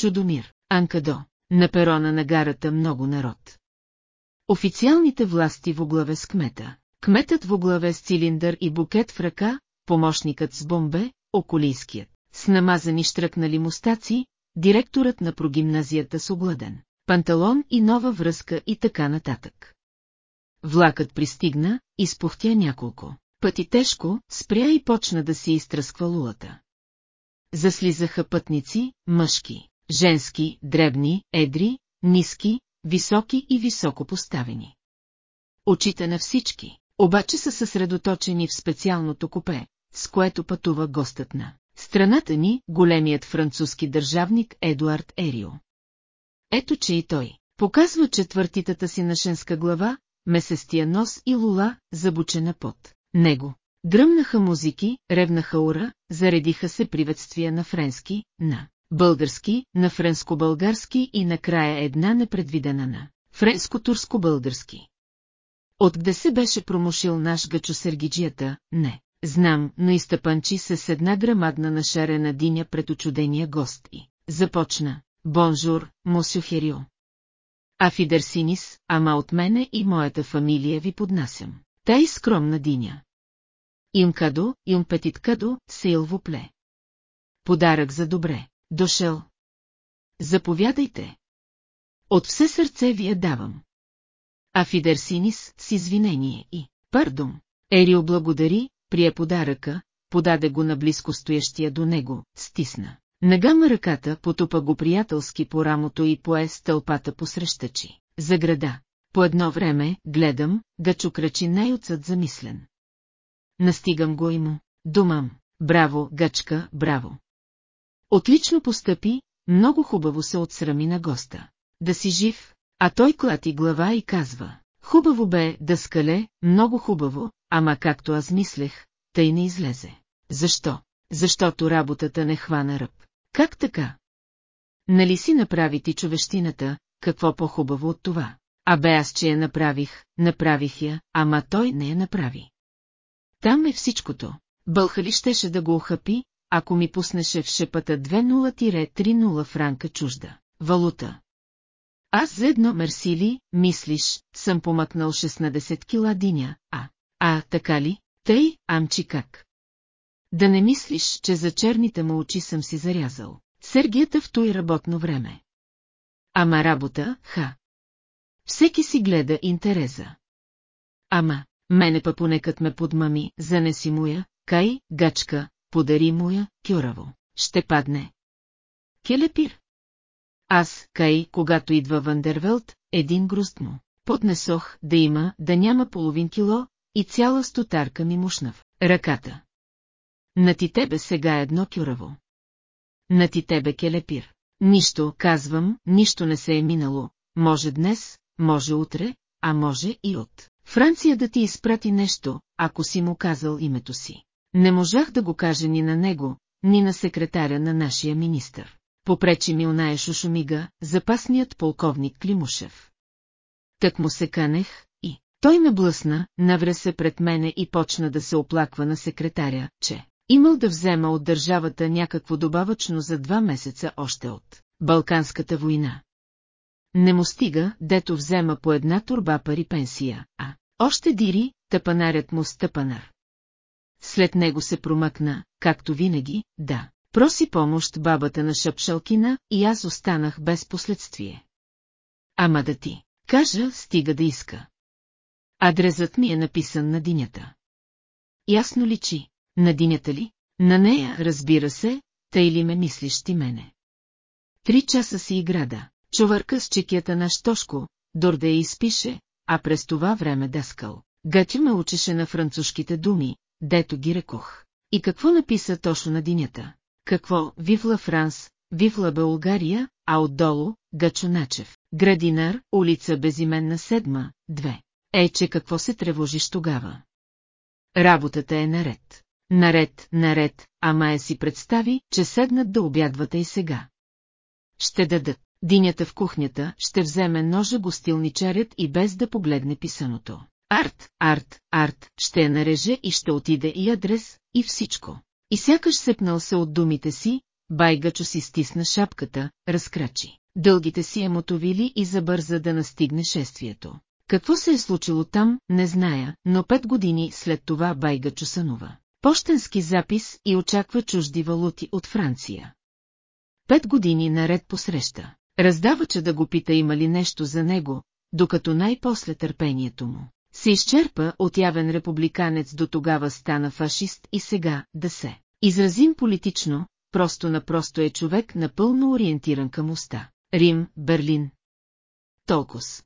Чудомир, Анкадо, на перона на гарата много народ. Официалните власти в оглаве с кмета. Кметът в оглаве с цилиндър и букет в ръка, помощникът с бомбе, околийският, с намазани штръкнали мустаци, директорът на прогимназията с огладен, панталон и нова връзка и така нататък. Влакът пристигна, изпухтя няколко. Пъти тежко, спря и почна да си изтръсква лулата. Заслизаха пътници, мъжки, женски, дребни, едри, ниски, високи и високо поставени. Очите на всички, обаче са съсредоточени в специалното купе, с което пътува гостът на страната ни, големият французски държавник Едуард Ерио. Ето че и той показва четвъртитата си на шенска глава, месестия нос и лула, забучена под него. Дръмнаха музики, ревнаха ура, заредиха се приветствия на френски, на български, на френско-български и накрая една непредвидена на френско-турско-български. Откъде се беше промушил наш гачо Сергиджията, не, знам, но изтъпанчи се с една грамадна нашарена диня пред очудения гост и започна. Бонжур, мосю Херио. А Фидерсинис, ама от мене и моята фамилия ви поднасям. Тъй скромна диня. Имкадо, импетиткадо, сейлвопле. Подарък за добре. Дошъл. Заповядайте. От все сърце ви я давам. А Фидерсинис с извинение и пардон. Ерио благодари, прие подаръка, подаде го на близко стоящия до него, стисна. Нагама ръката, потупа го приятелски по рамото и пое стълпата посрещачи. За града. По едно време, гледам, гачо кръчи най-отсъд замислен. Настигам го и му. Думам. Браво, гачка, браво. Отлично постъпи, много хубаво се отсрами на госта. Да си жив, а той клати глава и казва. Хубаво бе, да скале, много хубаво, ама както аз мислех, тъй не излезе. Защо? Защото работата не хвана ръб. Как така? Нали си направи ти човещината, какво по-хубаво от това? А бе аз, че я направих, направих я, ама той не я направи. Там е всичкото. Бълхали щеше да го охапи, ако ми пуснеше в шепата 2-0-3-0 франка чужда. Валута. Аз за едно мерсили, мислиш, съм помъкнал 16 кила диня, а... А, така ли? Тъй, амчи как? Да не мислиш, че за черните му очи съм си зарязал. Сергията в той работно време. Ама работа, ха. Всеки си гледа интереса. Ама, мене па понекът ме подмами, занеси моя, кай, гачка, подари моя, кюраво. Ще падне. Келепир. Аз, кай, когато идва Вандервелт, един груст му. Поднесох да има, да няма половин кило, и цяла стотарка ми мушнав. Ръката. На ти тебе сега едно кюраво. На ти тебе келепир. Нищо, казвам, нищо не се е минало. Може днес, може утре, а може и от. Франция да ти изпрати нещо, ако си му казал името си. Не можах да го кажа ни на него, ни на секретаря на нашия министър. Попречи ми оная шушумига, запасният полковник Климушев. Так му се канех, и той ме блъсна, навре се пред мене и почна да се оплаква на секретаря, че имал да взема от държавата някакво добавъчно за два месеца още от Балканската война. Не му стига, дето взема по една турба пари пенсия, а още дири, тъпанарят му стъпанар. След него се промъкна, както винаги, да. Проси помощ бабата на Шапшалкина и аз останах без последствие. Ама да ти, кажа, стига да иска. Адрезът ми е написан на динята. Ясно личи, на динята ли? На нея, разбира се, тъй ли ме мислиш ти мене. Три часа си играда, човърка с чекията на Штошко, дорде я изпише, а през това време даскал. Гатю ме учеше на французските думи, дето ги рекох. И какво написа точно на динята? Какво, Вивла Франс, Вивла България, а отдолу, Гачо Начев, градинар, улица Безименна седма, две. Е, че какво се тревожиш тогава? Работата е наред. Наред, наред, ама я си представи, че седнат да обядвате и сега. Ще дадат. Динята в кухнята ще вземе ножа гостилничарят и без да погледне писаното. Арт, арт, арт, ще я нареже и ще отиде и адрес, и всичко. И сякаш сепнал се от думите си, Байгачо си стисна шапката, разкрачи дългите си емотовили и забърза да настигне шествието. Какво се е случило там, не зная, но пет години след това Байгачо сънува. Пощенски запис и очаква чужди валути от Франция. Пет години наред посреща. Раздавача да го пита има ли нещо за него, докато най-после търпението му се изчерпа от явен републиканец до тогава стана фашист и сега да се изразим политично, просто-напросто е човек напълно ориентиран към уста. Рим, Берлин. Толкос.